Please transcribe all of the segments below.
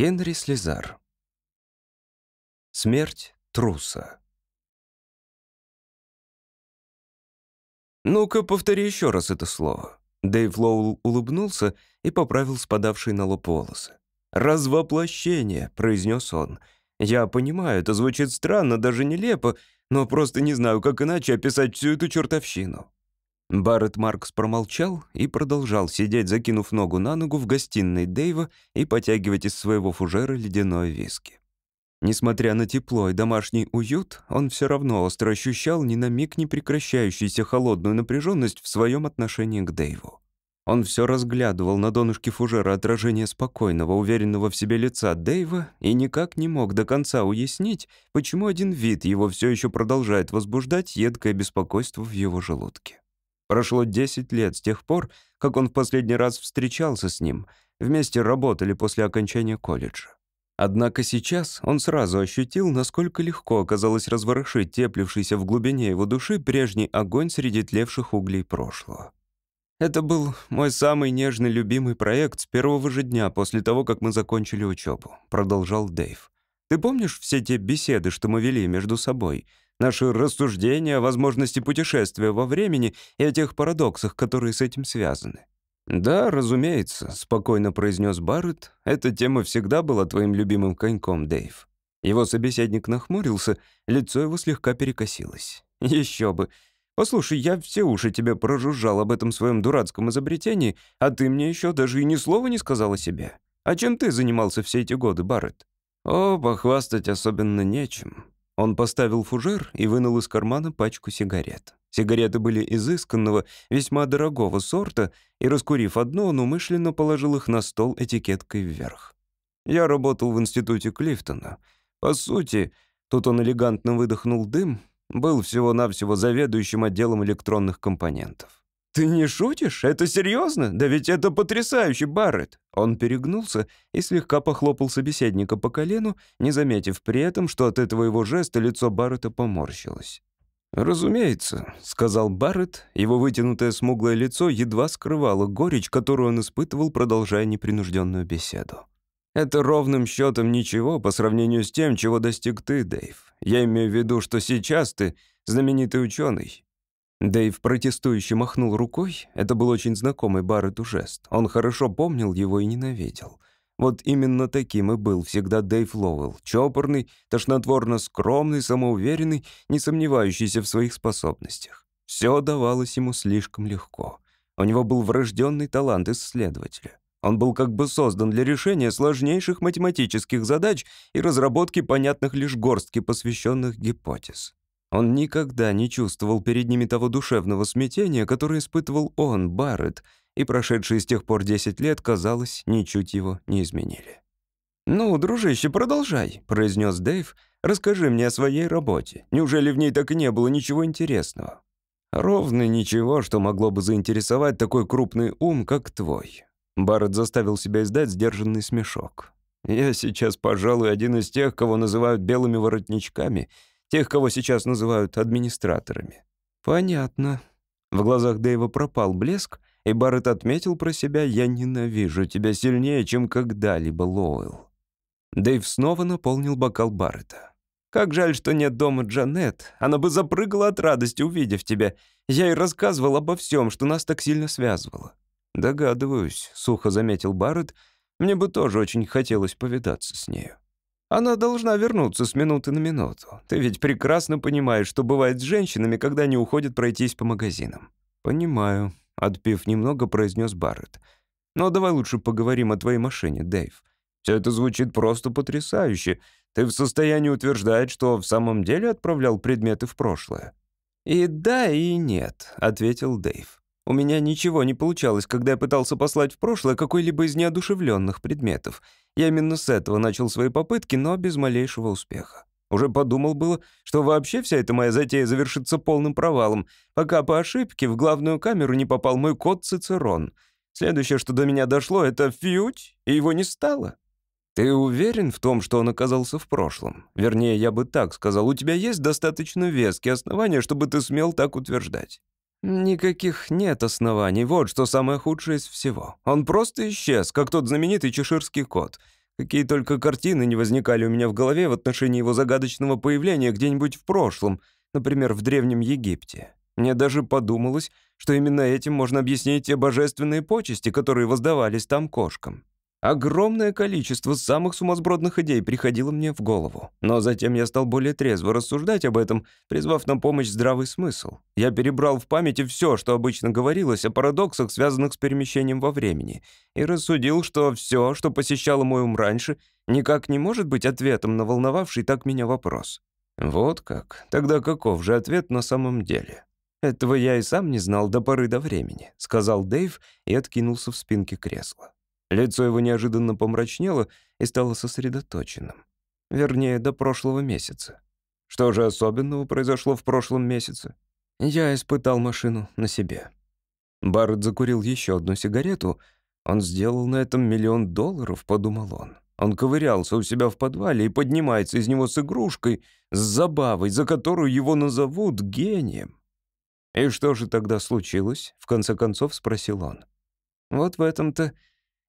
Генри Слезар. Смерть труса. «Ну-ка, повтори еще раз это слово». Дэйв Лоул улыбнулся и поправил спадавшие на лоб волосы. «Развоплощение», — произнес он. «Я понимаю, это звучит странно, даже нелепо, но просто не знаю, как иначе описать всю эту чертовщину». Барретт Маркс промолчал и продолжал сидеть, закинув ногу на ногу в гостиной Дэйва и потягивать из своего фужера ледяное виски. Несмотря на тепло и домашний уют, он все равно остро ощущал ни на миг не прекращающуюся холодную напряженность в своем отношении к Дэйву. Он все разглядывал на донышке фужера отражение спокойного, уверенного в себе лица Дэйва и никак не мог до конца уяснить, почему один вид его все еще продолжает возбуждать едкое беспокойство в его желудке. Прошло 10 лет с тех пор, как он в последний раз встречался с ним. Вместе работали после окончания колледжа. Однако сейчас он сразу ощутил, насколько легко оказалось разворошить теплившийся в глубине его души прежний огонь среди тлевших углей прошлого. Это был мой самый нежный любимый проект с первого же дня после того, как мы закончили учебу, продолжал Дэйв. Ты помнишь все те беседы, что мы вели между собой? Наши рассуждения о возможности путешествия во времени и о тех парадоксах, которые с этим связаны. «Да, разумеется», — спокойно произнес Барретт. «Эта тема всегда была твоим любимым коньком, Дэйв». Его собеседник нахмурился, лицо его слегка перекосилось. «Еще бы. Послушай, я все уши тебе прожужжал об этом своем дурацком изобретении, а ты мне еще даже и ни слова не сказал о себе. А чем ты занимался все эти годы, Барретт?» «О, похвастать особенно нечем. Он поставил фужер и вынул из кармана пачку сигарет. Сигареты были изысканного, весьма дорогого сорта, и, раскурив одну, он умышленно положил их на стол этикеткой вверх. «Я работал в институте Клифтона. По сути, тут он элегантно выдохнул дым, был всего-навсего заведующим отделом электронных компонентов. «Ты не шутишь? Это серьезно? Да ведь это потрясающе, Барретт!» Он перегнулся и слегка похлопал собеседника по колену, не заметив при этом, что от этого его жеста лицо Барретта поморщилось. «Разумеется», — сказал Барретт, его вытянутое смуглое лицо едва скрывало горечь, которую он испытывал, продолжая непринужденную беседу. «Это ровным счетом ничего по сравнению с тем, чего достиг ты, Дэйв. Я имею в виду, что сейчас ты знаменитый ученый, Дэйв протестующе махнул рукой. Это был очень знакомый Барретту жест. Он хорошо помнил его и ненавидел. Вот именно таким и был всегда Дэйв Лоуэлл. Чопорный, тошнотворно скромный, самоуверенный, не сомневающийся в своих способностях. Все давалось ему слишком легко. У него был врожденный талант исследователя. Он был как бы создан для решения сложнейших математических задач и разработки понятных лишь горстки посвященных гипотез. Он никогда не чувствовал перед ними того душевного смятения, которое испытывал он, Барретт, и прошедшие с тех пор 10 лет, казалось, ничуть его не изменили. «Ну, дружище, продолжай», — произнес Дэйв. «Расскажи мне о своей работе. Неужели в ней так и не было ничего интересного?» «Ровно ничего, что могло бы заинтересовать такой крупный ум, как твой». Барретт заставил себя издать сдержанный смешок. «Я сейчас, пожалуй, один из тех, кого называют белыми воротничками», Тех, кого сейчас называют администраторами. Понятно. В глазах Дэйва пропал блеск, и Барретт отметил про себя «Я ненавижу тебя сильнее, чем когда-либо, Лоуэлл». Дэйв снова наполнил бокал Барретта. «Как жаль, что нет дома Джанет. Она бы запрыгала от радости, увидев тебя. Я ей рассказывал обо всем, что нас так сильно связывало». «Догадываюсь», — сухо заметил Барретт. «Мне бы тоже очень хотелось повидаться с нею». Она должна вернуться с минуты на минуту. Ты ведь прекрасно понимаешь, что бывает с женщинами, когда они уходят пройтись по магазинам». «Понимаю», — отпив немного, произнес Барретт. «Но давай лучше поговорим о твоей машине, Дэйв. Все это звучит просто потрясающе. Ты в состоянии утверждать, что в самом деле отправлял предметы в прошлое?» «И да, и нет», — ответил Дэйв. У меня ничего не получалось, когда я пытался послать в прошлое какой-либо из неодушевленных предметов. Я именно с этого начал свои попытки, но без малейшего успеха. Уже подумал было, что вообще вся эта моя затея завершится полным провалом, пока по ошибке в главную камеру не попал мой кот Цицерон. Следующее, что до меня дошло, это фьють, и его не стало. Ты уверен в том, что он оказался в прошлом? Вернее, я бы так сказал, у тебя есть достаточно веские основания, чтобы ты смел так утверждать. Никаких нет оснований, вот что самое худшее из всего. Он просто исчез, как тот знаменитый чеширский кот. Какие только картины не возникали у меня в голове в отношении его загадочного появления где-нибудь в прошлом, например, в Древнем Египте. Мне даже подумалось, что именно этим можно объяснить те божественные почести, которые воздавались там кошкам. Огромное количество самых сумасбродных идей приходило мне в голову. Но затем я стал более трезво рассуждать об этом, призвав на помощь здравый смысл. Я перебрал в памяти все, что обычно говорилось о парадоксах, связанных с перемещением во времени, и рассудил, что все, что посещало мой ум раньше, никак не может быть ответом на волновавший так меня вопрос. Вот как. Тогда каков же ответ на самом деле? «Этого я и сам не знал до поры до времени», — сказал Дэйв и откинулся в спинке кресла. Лицо его неожиданно помрачнело и стало сосредоточенным. Вернее, до прошлого месяца. Что же особенного произошло в прошлом месяце? Я испытал машину на себе. Барретт закурил еще одну сигарету. Он сделал на этом миллион долларов, подумал он. Он ковырялся у себя в подвале и поднимается из него с игрушкой, с забавой, за которую его назовут гением. «И что же тогда случилось?» — в конце концов спросил он. «Вот в этом-то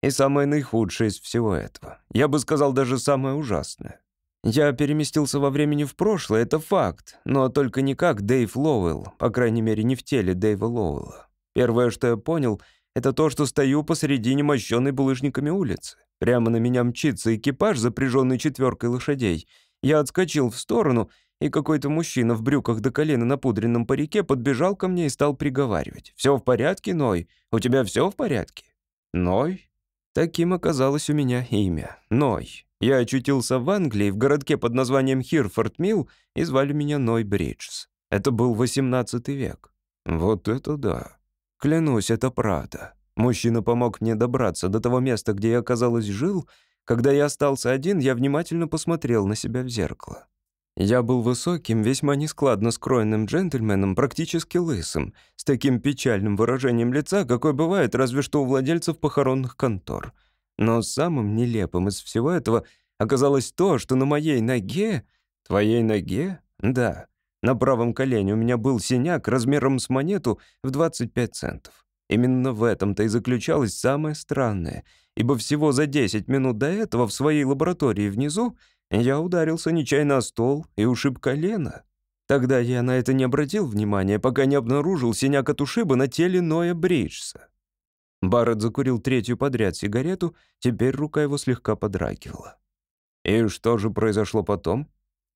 и самое наихудшее из всего этого. Я бы сказал, даже самое ужасное. Я переместился во времени в прошлое, это факт, но только не как Дэйв Лоуэлл, по крайней мере, не в теле Дэйва Лоуэлла. Первое, что я понял, это то, что стою посредине мощенной булыжниками улицы. Прямо на меня мчится экипаж, запряженный четверкой лошадей. Я отскочил в сторону, и какой-то мужчина в брюках до колена на пудренном парике подбежал ко мне и стал приговаривать. «Все в порядке, Ной? У тебя все в порядке?» «Ной?» Таким оказалось у меня имя — Ной. Я очутился в Англии, в городке под названием Хирфорд Милл, и звали меня Ной Бриджс. Это был XVIII век. Вот это да. Клянусь, это правда. Мужчина помог мне добраться до того места, где я, казалось, жил. Когда я остался один, я внимательно посмотрел на себя в зеркало. Я был высоким, весьма нескладно скроенным джентльменом, практически лысым, с таким печальным выражением лица, какое бывает разве что у владельцев похоронных контор. Но самым нелепым из всего этого оказалось то, что на моей ноге... Твоей ноге? Да. На правом колене у меня был синяк размером с монету в 25 центов. Именно в этом-то и заключалось самое странное, ибо всего за 10 минут до этого в своей лаборатории внизу я ударился нечаянно о стол и ушиб колено. Тогда я на это не обратил внимания, пока не обнаружил синяк от ушиба на теле Ноя Бриджса. Барретт закурил третью подряд сигарету, теперь рука его слегка подрагивала. И что же произошло потом?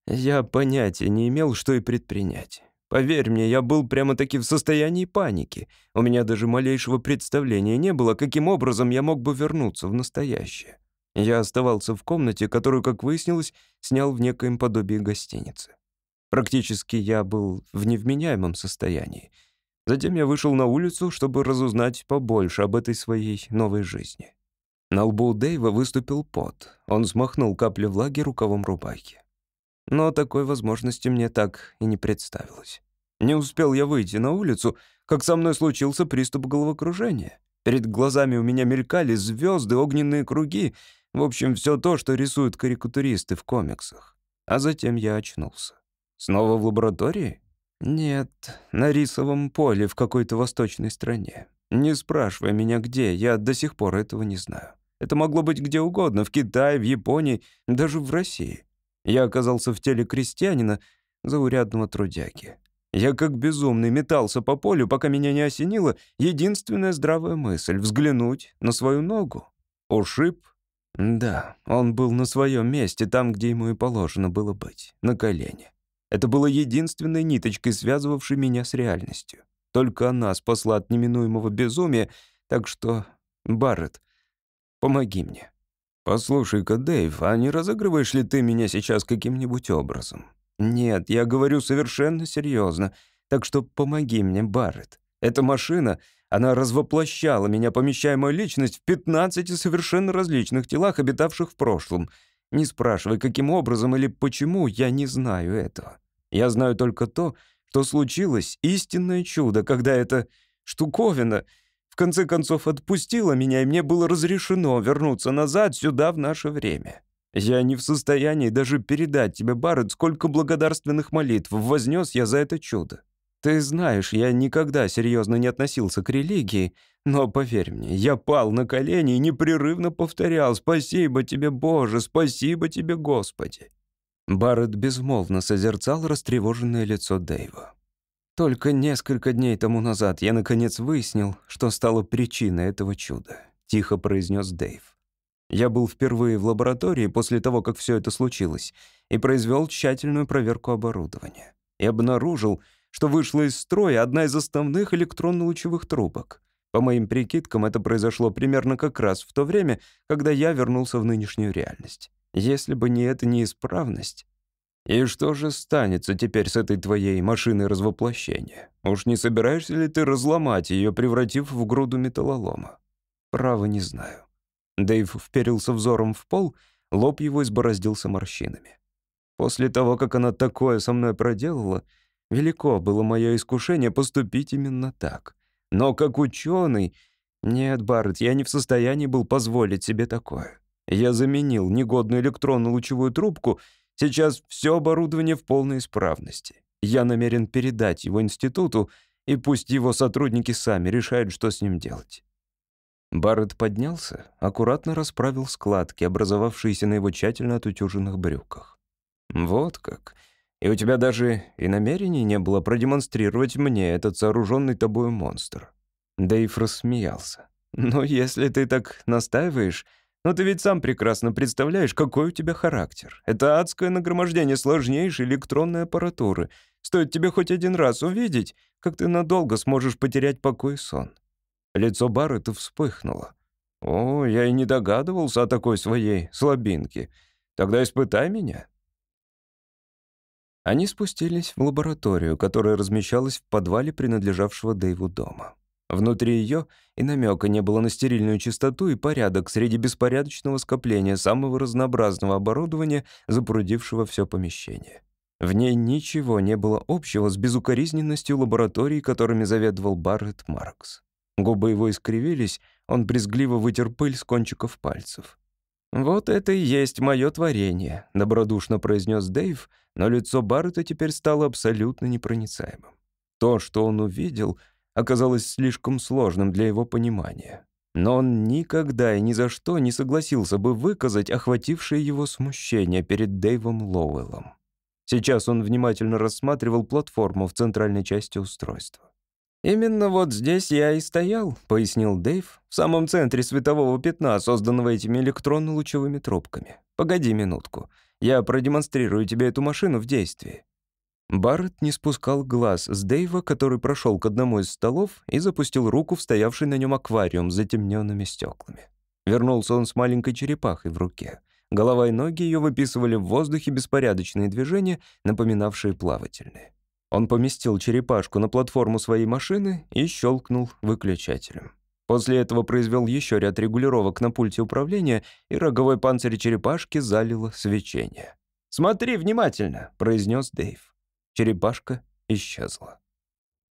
Я понятия не имел, что и предпринять. Поверь мне, я был прямо-таки в состоянии паники. У меня даже малейшего представления не было, каким образом я мог бы вернуться в настоящее. Я оставался в комнате, которую, как выяснилось, снял в некоем подобии гостиницы. Практически я был в невменяемом состоянии. Затем я вышел на улицу, чтобы разузнать побольше об этой своей новой жизни. На лбу Дэйва выступил пот. Он смахнул капли влаги рукавом рубахи. Но такой возможности мне так и не представилось. Не успел я выйти на улицу, как со мной случился приступ головокружения. Перед глазами у меня мелькали звезды, огненные круги, в общем, все то, что рисуют карикатуристы в комиксах. А затем я очнулся. Снова в лаборатории? Нет, на рисовом поле в какой-то восточной стране. Не спрашивай меня где, я до сих пор этого не знаю. Это могло быть где угодно, в Китае, в Японии, даже в России. Я оказался в теле крестьянина, заурядного трудяги. Я как безумный метался по полю, пока меня не осенила единственная здравая мысль — взглянуть на свою ногу. Ушиб, да, он был на своем месте, там, где ему и положено было быть, на колене. Это было единственной ниточкой, связывавшей меня с реальностью. Только она спасла от неминуемого безумия, так что, Барретт, помоги мне. «Послушай-ка, Дэйв, а не разыгрываешь ли ты меня сейчас каким-нибудь образом?» «Нет, я говорю совершенно серьезно. Так что помоги мне, Барретт. Эта машина она развоплощала меня, помещая мою личность в 15 совершенно различных телах, обитавших в прошлом. Не спрашивай, каким образом или почему, я не знаю этого. Я знаю только то, что случилось истинное чудо, когда эта штуковина в конце концов отпустила меня, и мне было разрешено вернуться назад сюда в наше время. Я не в состоянии даже передать тебе, Барретт, сколько благодарственных молитв вознес я за это чудо. Ты знаешь, я никогда серьезно не относился к религии, но поверь мне, я пал на колени и непрерывно повторял «Спасибо тебе, Боже! Спасибо тебе, Господи!» Барретт безмолвно созерцал растревоженное лицо Дэйва. Только несколько дней тому назад я наконец выяснил, что стало причиной этого чуда, тихо произнес Дэйв. Я был впервые в лаборатории после того, как все это случилось, и произвел тщательную проверку оборудования. И обнаружил, что вышла из строя одна из основных электронно-лучевых трубок. По моим прикидкам, это произошло примерно как раз в то время, когда я вернулся в нынешнюю реальность. Если бы не эта неисправность... И что же станется теперь с этой твоей машиной развоплощения? Уж не собираешься ли ты разломать ее, превратив в груду металлолома? Право не знаю. Дэйв вперился взором в пол, лоб его избороздился морщинами. После того, как она такое со мной проделала, велико было мое искушение поступить именно так. Но как ученый... Нет, Барретт, я не в состоянии был позволить себе такое. Я заменил негодную электронно-лучевую трубку. Сейчас все оборудование в полной исправности. Я намерен передать его институту, и пусть его сотрудники сами решают, что с ним делать». Барретт поднялся, аккуратно расправил складки, образовавшиеся на его тщательно отутюженных брюках. «Вот как. И у тебя даже и намерений не было продемонстрировать мне этот сооруженный тобой монстр». Дэйв рассмеялся. «Ну, если ты так настаиваешь, но ты ведь сам прекрасно представляешь, какой у тебя характер. Это адское нагромождение сложнейшей электронной аппаратуры. Стоит тебе хоть один раз увидеть, как ты надолго сможешь потерять покой и сон». Лицо Барретта вспыхнуло. «О, я и не догадывался о такой своей слабинке. Тогда испытай меня». Они спустились в лабораторию, которая размещалась в подвале принадлежавшего Дэйву дома. Внутри ее и намека не было на стерильную чистоту и порядок среди беспорядочного скопления самого разнообразного оборудования, запрудившего все помещение. В ней ничего не было общего с безукоризненностью лабораторий, которыми заведовал Барретт Маркс. Губы его искривились, он брезгливо вытер пыль с кончиков пальцев. «Вот это и есть мое творение», — добродушно произнес Дэйв, но лицо Барретта теперь стало абсолютно непроницаемым. То, что он увидел — оказалось слишком сложным для его понимания. Но он никогда и ни за что не согласился бы выказать охватившее его смущение перед Дэйвом Лоуэллом. Сейчас он внимательно рассматривал платформу в центральной части устройства. «Именно вот здесь я и стоял», — пояснил Дэйв, «в самом центре светового пятна, созданного этими электронно-лучевыми трубками. Погоди минутку, я продемонстрирую тебе эту машину в действии». Барретт не спускал глаз с Дэйва, который прошел к одному из столов и запустил руку в стоявший на нем аквариум с затемненными стеклами. Вернулся он с маленькой черепахой в руке. Голова и ноги ее выписывали в воздухе беспорядочные движения, напоминавшие плавательные. Он поместил черепашку на платформу своей машины и щелкнул выключателем. После этого произвел еще ряд регулировок на пульте управления, и роговой панцирь черепашки залило свечение. «Смотри внимательно», — произнес Дэйв. Черепашка исчезла.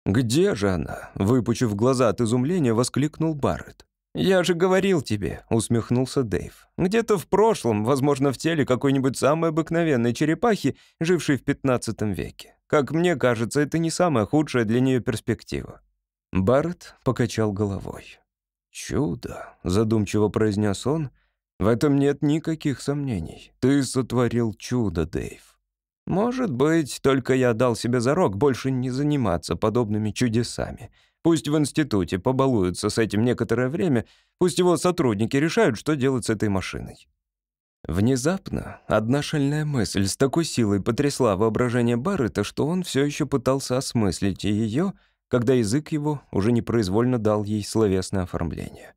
«Где же она?» — выпучив глаза от изумления, воскликнул Барретт. «Я же говорил тебе», — усмехнулся Дэйв. «Где-то в прошлом, возможно, в теле какой-нибудь самой обыкновенной черепахи, жившей в 15 веке. Как мне кажется, это не самая худшая для нее перспектива». Барретт покачал головой. «Чудо», — задумчиво произнес он, — «в этом нет никаких сомнений. Ты сотворил чудо, Дэйв». Может быть, только я дал себе зарок больше не заниматься подобными чудесами. Пусть в институте побалуются с этим некоторое время, пусть его сотрудники решают, что делать с этой машиной. Внезапно одна шальная мысль с такой силой потрясла воображение Баррета, что он все еще пытался осмыслить ее, когда язык его уже непроизвольно дал ей словесное оформление.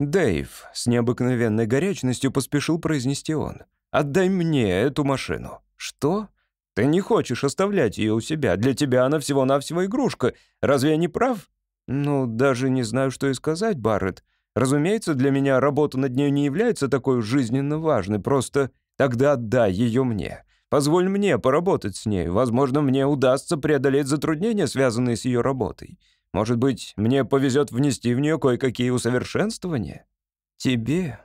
«Дэйв», — с необыкновенной горячностью поспешил произнести он, «отдай мне эту машину». «Что?» Ты не хочешь оставлять ее у себя. Для тебя она всего-навсего игрушка. Разве я не прав? Ну, даже не знаю, что и сказать, Барретт. Разумеется, для меня работа над ней не является такой жизненно важной. Просто тогда отдай ее мне. Позволь мне поработать с ней. Возможно, мне удастся преодолеть затруднения, связанные с ее работой. Может быть, мне повезет внести в нее кое-какие усовершенствования? Тебе?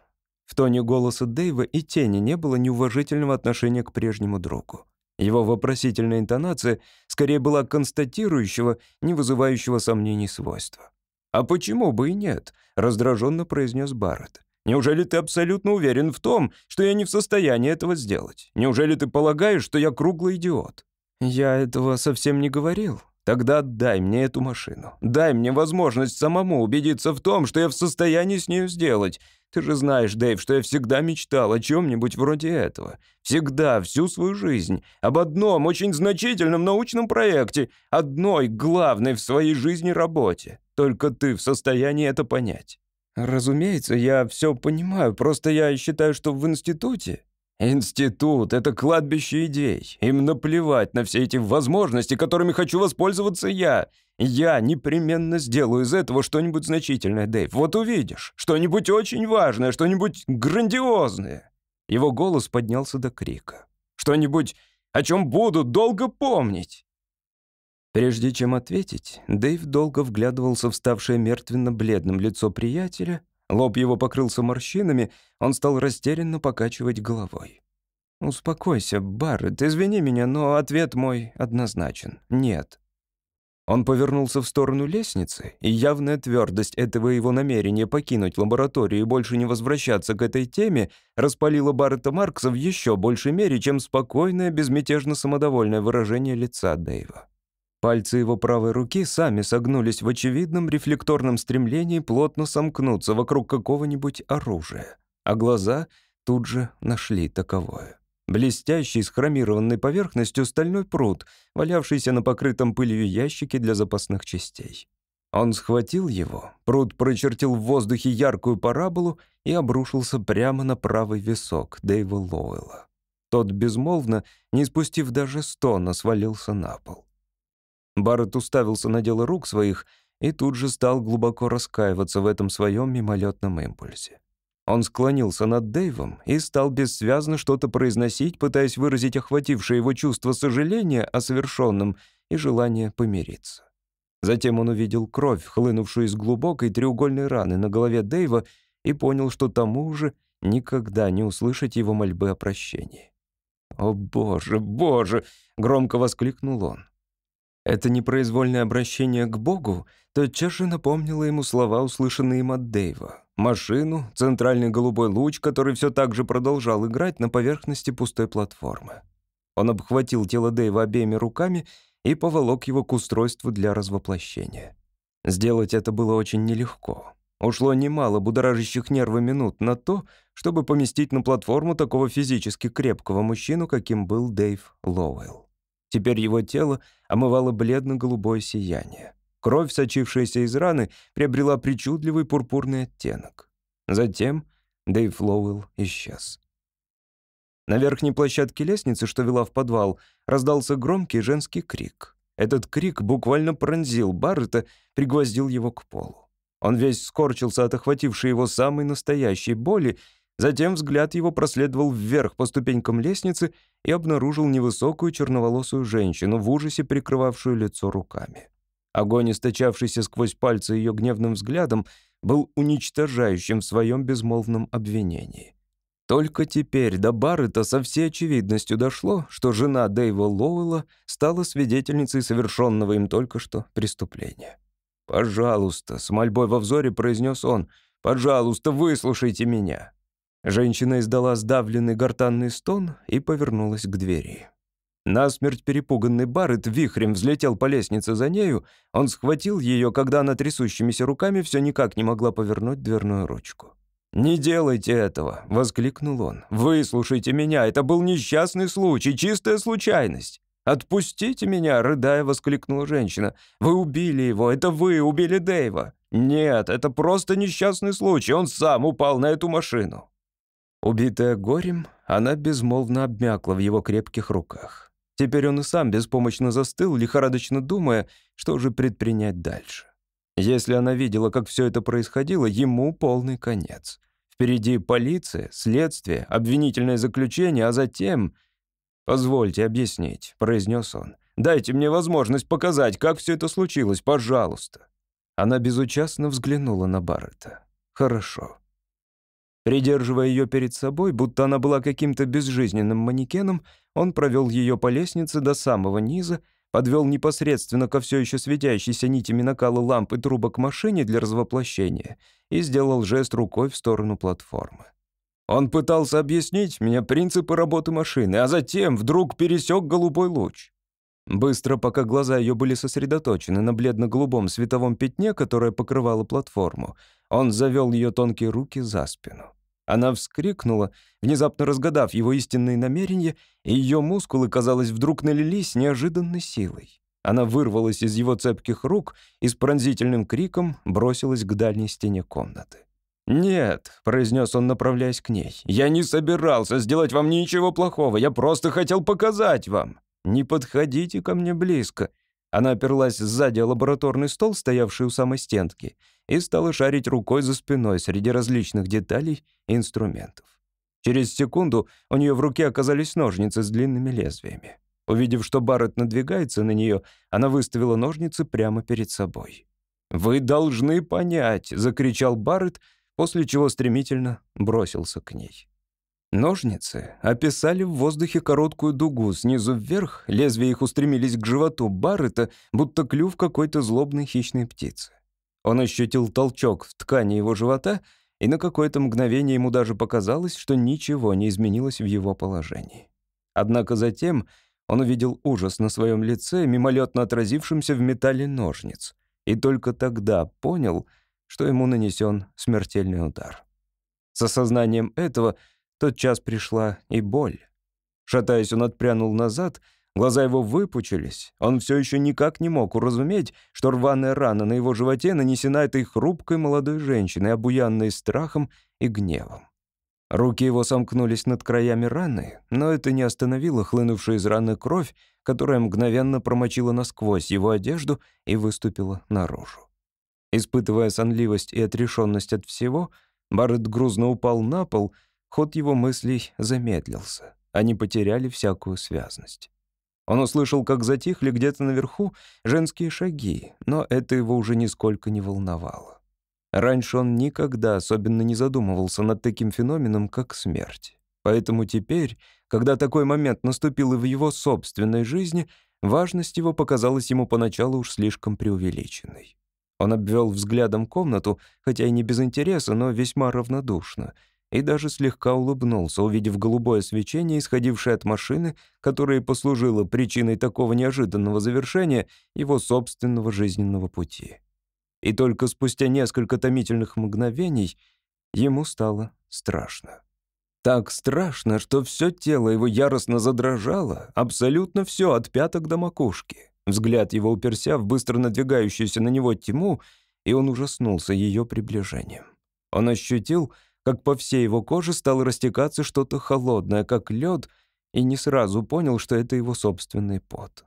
В тоне голоса Дэйва и тени не было неуважительного отношения к прежнему другу. Его вопросительная интонация скорее была констатирующего, не вызывающего сомнений свойства. «А почему бы и нет?» — раздраженно произнес Барретт. «Неужели ты абсолютно уверен в том, что я не в состоянии этого сделать? Неужели ты полагаешь, что я круглый идиот?» «Я этого совсем не говорил. Тогда дай мне эту машину. Дай мне возможность самому убедиться в том, что я в состоянии с нею сделать. Ты же знаешь, Дэйв, что я всегда мечтал о чем-нибудь вроде этого. Всегда, всю свою жизнь. Об одном очень значительном научном проекте. Одной главной в своей жизни работе. Только ты в состоянии это понять. Разумеется, я все понимаю, просто я считаю, что в институте Институт — это кладбище идей. Им наплевать на все эти возможности, которыми хочу воспользоваться я. Я непременно сделаю из этого что-нибудь значительное, Дэйв. Вот увидишь. Что-нибудь очень важное, что-нибудь грандиозное. Его голос поднялся до крика. Что-нибудь, о чем буду долго помнить. Прежде чем ответить, Дэйв долго вглядывался в ставшее мертвенно-бледным лицо приятеля, Лоб его покрылся морщинами, он стал растерянно покачивать головой. «Успокойся, Барретт, извини меня, но ответ мой однозначен. Нет». Он повернулся в сторону лестницы, и явная твердость этого его намерения покинуть лабораторию и больше не возвращаться к этой теме распалила Баррета Маркса в еще большей мере, чем спокойное, безмятежно самодовольное выражение лица Дэйва. Пальцы его правой руки сами согнулись в очевидном рефлекторном стремлении плотно сомкнуться вокруг какого-нибудь оружия, а глаза тут же нашли таковое. Блестящий с хромированной поверхностью стальной пруд, валявшийся на покрытом пылью ящике для запасных частей. Он схватил его, пруд прочертил в воздухе яркую параболу и обрушился прямо на правый висок Дэйва Лоуэлла. Тот безмолвно, не спустив даже стона, свалился на пол. Барретт уставился на дело рук своих и тут же стал глубоко раскаиваться в этом своем мимолетном импульсе. Он склонился над Дэйвом и стал бессвязно что-то произносить, пытаясь выразить охватившее его чувство сожаления о совершенном и желание помириться. Затем он увидел кровь, хлынувшую из глубокой треугольной раны на голове Дэйва, и понял, что тому уже никогда не услышать его мольбы о прощении. «О, Боже, Боже!» — громко воскликнул он. Это непроизвольное обращение к Богу тотчас же напомнило ему слова, услышанные им от Дэйва. Машину, центральный голубой луч, который все так же продолжал играть на поверхности пустой платформы. Он обхватил тело Дэйва обеими руками и поволок его к устройству для развоплощения. Сделать это было очень нелегко. Ушло немало будоражащих нервы минут на то, чтобы поместить на платформу такого физически крепкого мужчину, каким был Дэйв Лоуэлл. Теперь его тело омывало бледно-голубое сияние. Кровь, сочившаяся из раны, приобрела причудливый пурпурный оттенок. Затем Дэйв Лоуэлл исчез. На верхней площадке лестницы, что вела в подвал, раздался громкий женский крик. Этот крик буквально пронзил Баррета, пригвоздил его к полу. Он весь скорчился от охватившей его самой настоящей боли Затем взгляд его проследовал вверх по ступенькам лестницы и обнаружил невысокую черноволосую женщину, в ужасе прикрывавшую лицо руками. Огонь, источавшийся сквозь пальцы ее гневным взглядом, был уничтожающим в своем безмолвном обвинении. Только теперь до Баррета со всей очевидностью дошло, что жена Дэйва Лоуэлла стала свидетельницей совершенного им только что преступления. «Пожалуйста», — с мольбой во взоре произнес он, — «пожалуйста, выслушайте меня». Женщина издала сдавленный гортанный стон и повернулась к двери. Насмерть перепуганный Барретт вихрем взлетел по лестнице за нею. Он схватил ее, когда она трясущимися руками все никак не могла повернуть дверную ручку. «Не делайте этого!» — воскликнул он. «Выслушайте меня! Это был несчастный случай, чистая случайность!» «Отпустите меня!» — рыдая воскликнула женщина. «Вы убили его! Это вы убили Дэйва!» «Нет, это просто несчастный случай! Он сам упал на эту машину!» Убитая горем, она безмолвно обмякла в его крепких руках. Теперь он и сам беспомощно застыл, лихорадочно думая, что же предпринять дальше. Если она видела, как все это происходило, ему полный конец. Впереди полиция, следствие, обвинительное заключение, а затем... «Позвольте объяснить», — произнес он. «Дайте мне возможность показать, как все это случилось, пожалуйста». Она безучастно взглянула на Баррета. «Хорошо. Придерживая ее перед собой, будто она была каким-то безжизненным манекеном, он провел ее по лестнице до самого низа, подвел непосредственно ко все еще светящейся нитями накала ламп и трубок машине для развоплощения и сделал жест рукой в сторону платформы. Он пытался объяснить мне принципы работы машины, а затем вдруг пересек голубой луч. Быстро, пока глаза ее были сосредоточены на бледно-голубом световом пятне, которое покрывало платформу, он завел ее тонкие руки за спину. Она вскрикнула, внезапно разгадав его истинные намерения, и ее мускулы, казалось, вдруг налились неожиданной силой. Она вырвалась из его цепких рук и с пронзительным криком бросилась к дальней стене комнаты. «Нет», — произнес он, направляясь к ней, — «я не собирался сделать вам ничего плохого, я просто хотел показать вам. Не подходите ко мне близко». Она оперлась сзади лабораторный стол, стоявший у самой стенки, и стала шарить рукой за спиной среди различных деталей и инструментов. Через секунду у нее в руке оказались ножницы с длинными лезвиями. Увидев, что Барретт надвигается на нее, она выставила ножницы прямо перед собой. «Вы должны понять», — закричал Барретт, после чего стремительно бросился к ней. Ножницы описали в воздухе короткую дугу снизу вверх, лезвия их устремились к животу Баррета, будто клюв какой-то злобной хищной птицы. Он ощутил толчок в ткани его живота, и на какое-то мгновение ему даже показалось, что ничего не изменилось в его положении. Однако затем он увидел ужас на своем лице, мимолетно отразившемся в металле ножниц, и только тогда понял — что ему нанесен смертельный удар. С осознанием этого тотчас пришла и боль. Шатаясь, он отпрянул назад, глаза его выпучились. Он все еще никак не мог уразуметь, что рваная рана на его животе нанесена этой хрупкой молодой женщиной, обуянной страхом и гневом. Руки его сомкнулись над краями раны, но это не остановило хлынувшую из раны кровь, которая мгновенно промочила насквозь его одежду и выступила наружу. Испытывая сонливость и отрешенность от всего, Барретт грузно упал на пол, ход его мыслей замедлился. Они потеряли всякую связность. Он услышал, как затихли где-то наверху женские шаги, но это его уже нисколько не волновало. Раньше он никогда особенно не задумывался над таким феноменом, как смерть. Поэтому теперь, когда такой момент наступил и в его собственной жизни, важность его показалась ему поначалу уж слишком преувеличенной. Он обвел взглядом комнату, хотя и не без интереса, но весьма равнодушно, и даже слегка улыбнулся, увидев голубое свечение, исходившее от машины, которое послужило причиной такого неожиданного завершения его собственного жизненного пути. И только спустя несколько томительных мгновений ему стало страшно. Так страшно, что все тело его яростно задрожало, абсолютно все от пяток до макушки. Взгляд его уперся в быстро надвигающуюся на него тьму, и он ужаснулся ее приближением. Он ощутил, как по всей его коже стало растекаться что-то холодное, как лед, и не сразу понял, что это его собственный пот.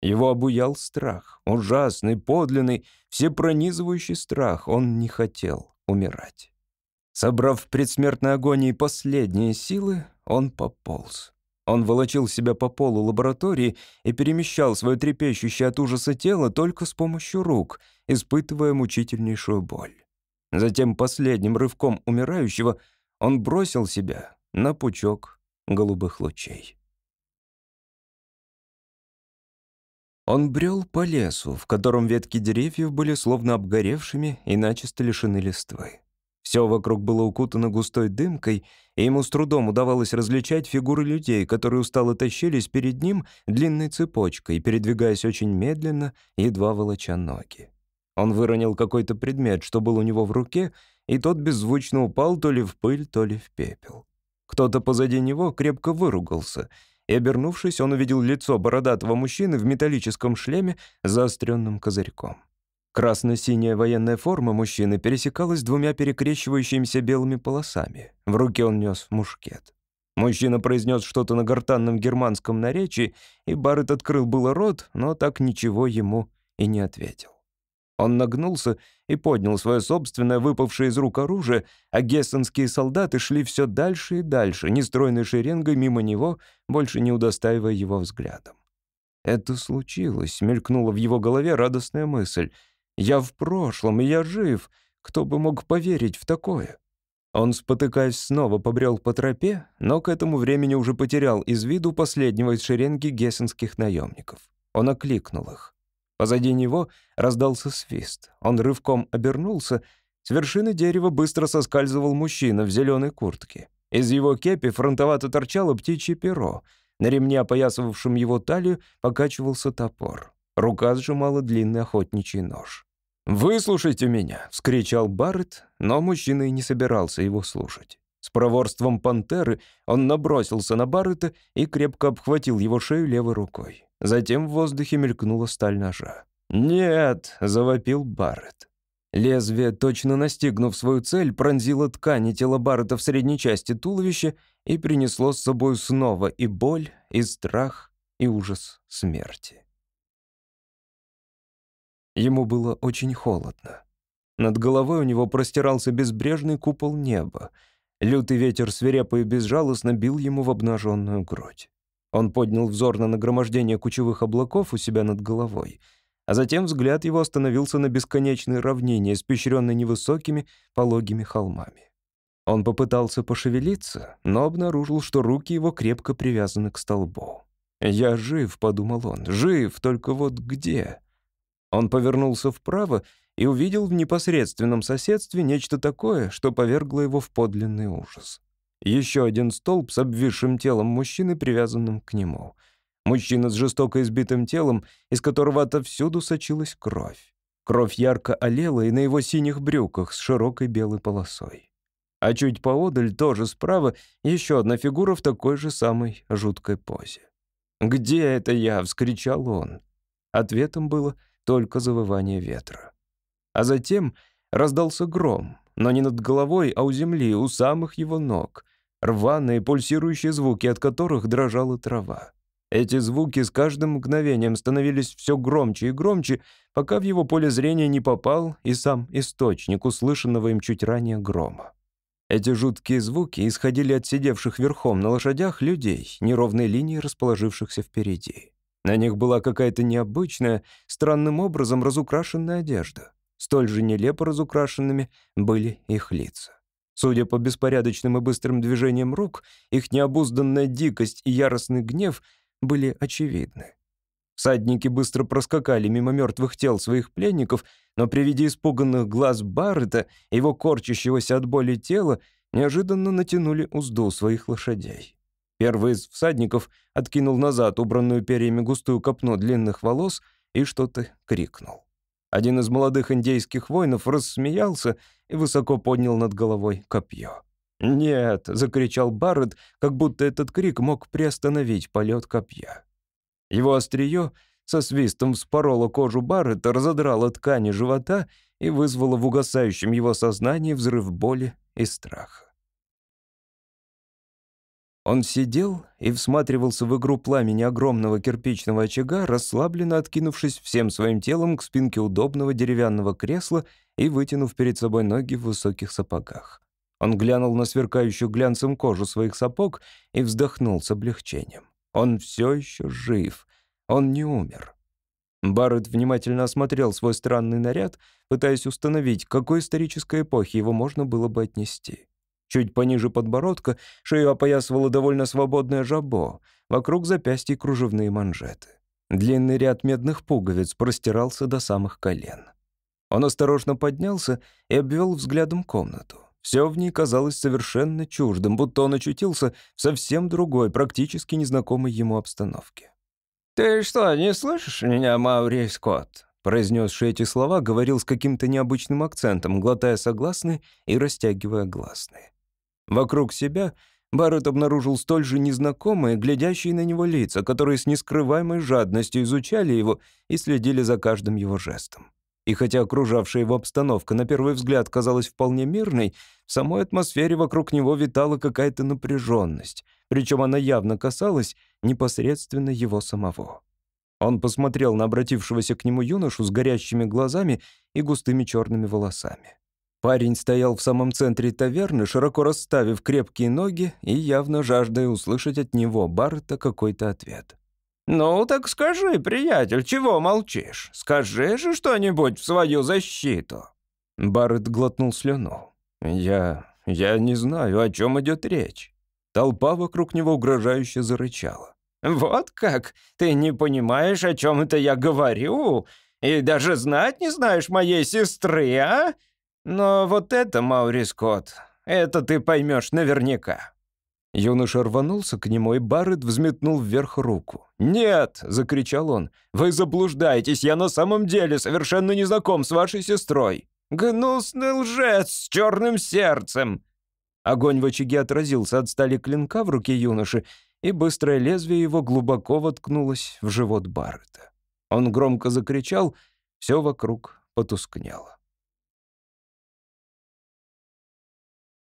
Его обуял страх, ужасный, подлинный, всепронизывающий страх. Он не хотел умирать. Собрав в предсмертной агонии последние силы, он пополз. Он волочил себя по полу лаборатории и перемещал свое трепещущее от ужаса тело только с помощью рук, испытывая мучительнейшую боль. Затем последним рывком умирающего он бросил себя на пучок голубых лучей. Он брел по лесу, в котором ветки деревьев были словно обгоревшими и начисто лишены листвы. Все вокруг было укутано густой дымкой, и ему с трудом удавалось различать фигуры людей, которые устало тащились перед ним длинной цепочкой, передвигаясь очень медленно, едва волоча ноги. Он выронил какой-то предмет, что был у него в руке, и тот беззвучно упал то ли в пыль, то ли в пепел. Кто-то позади него крепко выругался, и, обернувшись, он увидел лицо бородатого мужчины в металлическом шлеме с заостренным козырьком. Красно-синяя военная форма мужчины пересекалась двумя перекрещивающимися белыми полосами. В руке он нес мушкет. Мужчина произнес что-то на гортанном германском наречии, и Барретт открыл было рот, но так ничего ему и не ответил. Он нагнулся и поднял свое собственное, выпавшее из рук оружие, а гессенские солдаты шли все дальше и дальше, нестройной шеренгой мимо него, больше не удостаивая его взглядом. Это случилось, мелькнула в его голове радостная мысль — я в прошлом, и я жив. Кто бы мог поверить в такое? Он, спотыкаясь, снова побрел по тропе, но к этому времени уже потерял из виду последнего из шеренги гессенских наемников. Он окликнул их. Позади него раздался свист. Он рывком обернулся. С вершины дерева быстро соскальзывал мужчина в зеленой куртке. Из его кепи фронтовато торчало птичье перо. На ремне, опоясывавшем его талию, покачивался топор. Рука сжимала длинный охотничий нож. «Выслушайте меня!» — вскричал Барретт, но мужчина и не собирался его слушать. С проворством пантеры он набросился на Баррета и крепко обхватил его шею левой рукой. Затем в воздухе мелькнула сталь ножа. «Нет!» — завопил Барретт. Лезвие, точно настигнув свою цель, пронзило ткани тела Баррета в средней части туловища и принесло с собой снова и боль, и страх, и ужас смерти. Ему было очень холодно. Над головой у него простирался безбрежный купол неба. Лютый ветер свирепо и безжалостно бил ему в обнаженную грудь. Он поднял взор на нагромождение кучевых облаков у себя над головой, а затем взгляд его остановился на бесконечной равнине, испещренной невысокими пологими холмами. Он попытался пошевелиться, но обнаружил, что руки его крепко привязаны к столбу. «Я жив», — подумал он, — «жив, только вот где?» Он повернулся вправо и увидел в непосредственном соседстве нечто такое, что повергло его в подлинный ужас. Еще один столб с обвисшим телом мужчины, привязанным к нему. Мужчина с жестоко избитым телом, из которого отовсюду сочилась кровь. Кровь ярко олела и на его синих брюках с широкой белой полосой. А чуть поодаль, тоже справа, еще одна фигура в такой же самой жуткой позе. «Где это я?» — вскричал он. Ответом было только завывание ветра. А затем раздался гром, но не над головой, а у земли, у самых его ног. Рваные пульсирующие звуки, от которых дрожала трава. Эти звуки с каждым мгновением становились все громче и громче, пока в его поле зрения не попал и сам источник услышанного им чуть ранее грома. Эти жуткие звуки исходили от сидевших верхом на лошадях людей, неровной линии расположившихся впереди. На них была какая-то необычная, странным образом разукрашенная одежда. Столь же нелепо разукрашенными были их лица. Судя по беспорядочным и быстрым движениям рук, их необузданная дикость и яростный гнев были очевидны. Всадники быстро проскакали мимо мертвых тел своих пленников, но при виде испуганных глаз Баррета, его корчащегося от боли тела, неожиданно натянули узду своих лошадей. Первый из всадников откинул назад убранную перьями густую копну длинных волос и что-то крикнул. Один из молодых индейских воинов рассмеялся и высоко поднял над головой копье. «Нет!» — закричал Барретт, как будто этот крик мог приостановить полет копья. Его острие со свистом вспороло кожу Барретта, разодрало ткани живота и вызвало в угасающем его сознании взрыв боли и страха. Он сидел и всматривался в игру пламени огромного кирпичного очага, расслабленно откинувшись всем своим телом к спинке удобного деревянного кресла и вытянув перед собой ноги в высоких сапогах. Он глянул на сверкающую глянцем кожу своих сапог и вздохнул с облегчением. Он все еще жив. Он не умер. Барретт внимательно осмотрел свой странный наряд, пытаясь установить, к какой исторической эпохе его можно было бы отнести. Чуть пониже подбородка шею опоясывало довольно свободное жабо, вокруг запястья кружевные манжеты. Длинный ряд медных пуговиц простирался до самых колен. Он осторожно поднялся и обвел взглядом комнату. Все в ней казалось совершенно чуждым, будто он очутился в совсем другой, практически незнакомой ему обстановке. «Ты что, не слышишь меня, Маурей Скотт?» Произнесший эти слова говорил с каким-то необычным акцентом, глотая согласные и растягивая гласные. Вокруг себя Барретт обнаружил столь же незнакомые, глядящие на него лица, которые с нескрываемой жадностью изучали его и следили за каждым его жестом. И хотя окружавшая его обстановка на первый взгляд казалась вполне мирной, в самой атмосфере вокруг него витала какая-то напряженность, причем она явно касалась непосредственно его самого. Он посмотрел на обратившегося к нему юношу с горящими глазами и густыми черными волосами. Парень стоял в самом центре таверны, широко расставив крепкие ноги и явно жаждая услышать от него, Барта, какой-то ответ. «Ну, так скажи, приятель, чего молчишь? Скажи же что-нибудь в свою защиту!» Барретт глотнул слюну. «Я... Я не знаю, о чем идет речь». Толпа вокруг него угрожающе зарычала. «Вот как? Ты не понимаешь, о чем это я говорю? И даже знать не знаешь моей сестры, а? Но вот это, Маури Скотт, это ты поймешь наверняка». Юноша рванулся к нему, и Барретт взметнул вверх руку. «Нет!» — закричал он. «Вы заблуждаетесь, я на самом деле совершенно не знаком с вашей сестрой!» «Гнусный лжец с черным сердцем!» Огонь в очаге отразился от стали клинка в руке юноши, и быстрое лезвие его глубоко воткнулось в живот Баррета. Он громко закричал, все вокруг потускнело.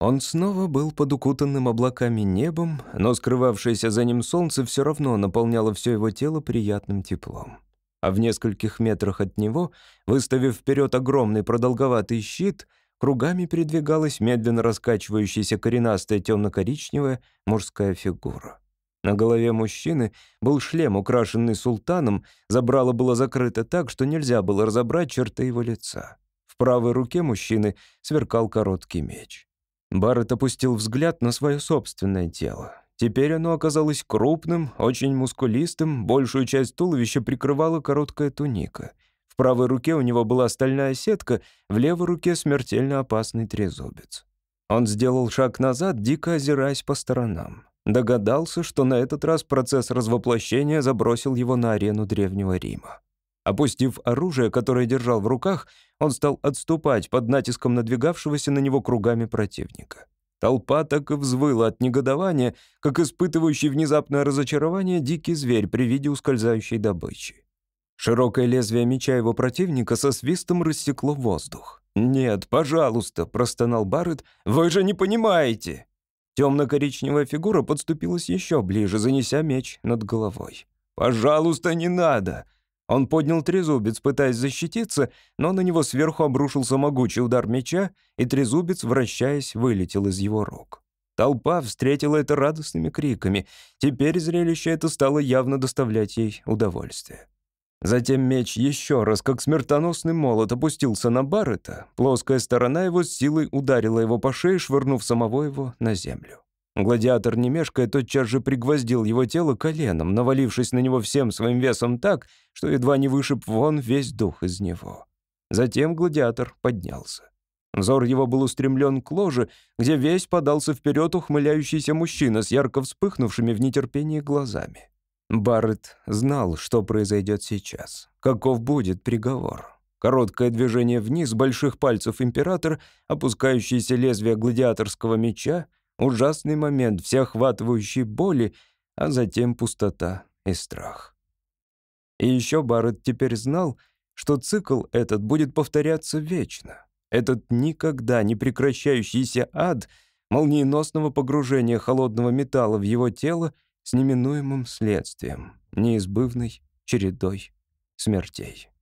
Он снова был под укутанным облаками небом, но скрывавшееся за ним солнце все равно наполняло все его тело приятным теплом. А в нескольких метрах от него, выставив вперед огромный продолговатый щит, кругами передвигалась медленно раскачивающаяся коренастая темно-коричневая мужская фигура. На голове мужчины был шлем, украшенный султаном, забрало было закрыто так, что нельзя было разобрать черты его лица. В правой руке мужчины сверкал короткий меч. Барретт опустил взгляд на свое собственное тело. Теперь оно оказалось крупным, очень мускулистым, большую часть туловища прикрывала короткая туника. В правой руке у него была стальная сетка, в левой руке смертельно опасный трезубец. Он сделал шаг назад, дико озираясь по сторонам. Догадался, что на этот раз процесс развоплощения забросил его на арену Древнего Рима. Опустив оружие, которое держал в руках, он стал отступать под натиском надвигавшегося на него кругами противника. Толпа так и взвыла от негодования, как испытывающий внезапное разочарование дикий зверь при виде ускользающей добычи. Широкое лезвие меча его противника со свистом рассекло воздух. «Нет, пожалуйста», — простонал Барретт, — «вы же не понимаете!» Темно-коричневая фигура подступилась еще ближе, занеся меч над головой. «Пожалуйста, не надо!» Он поднял трезубец, пытаясь защититься, но на него сверху обрушился могучий удар меча, и трезубец, вращаясь, вылетел из его рук. Толпа встретила это радостными криками. Теперь зрелище это стало явно доставлять ей удовольствие. Затем меч еще раз, как смертоносный молот, опустился на Баррета. Плоская сторона его с силой ударила его по шее, швырнув самого его на землю. Гладиатор, не мешкая, тотчас же пригвоздил его тело коленом, навалившись на него всем своим весом так, что едва не вышиб вон весь дух из него. Затем гладиатор поднялся. Взор его был устремлен к ложе, где весь подался вперед ухмыляющийся мужчина с ярко вспыхнувшими в нетерпении глазами. Барретт знал, что произойдет сейчас, каков будет приговор. Короткое движение вниз больших пальцев императора, опускающееся лезвие гладиаторского меча, ужасный момент всеохватывающей боли, а затем пустота и страх. И еще Барретт теперь знал, что цикл этот будет повторяться вечно. Этот никогда не прекращающийся ад молниеносного погружения холодного металла в его тело с неминуемым следствием, неизбывной чередой смертей.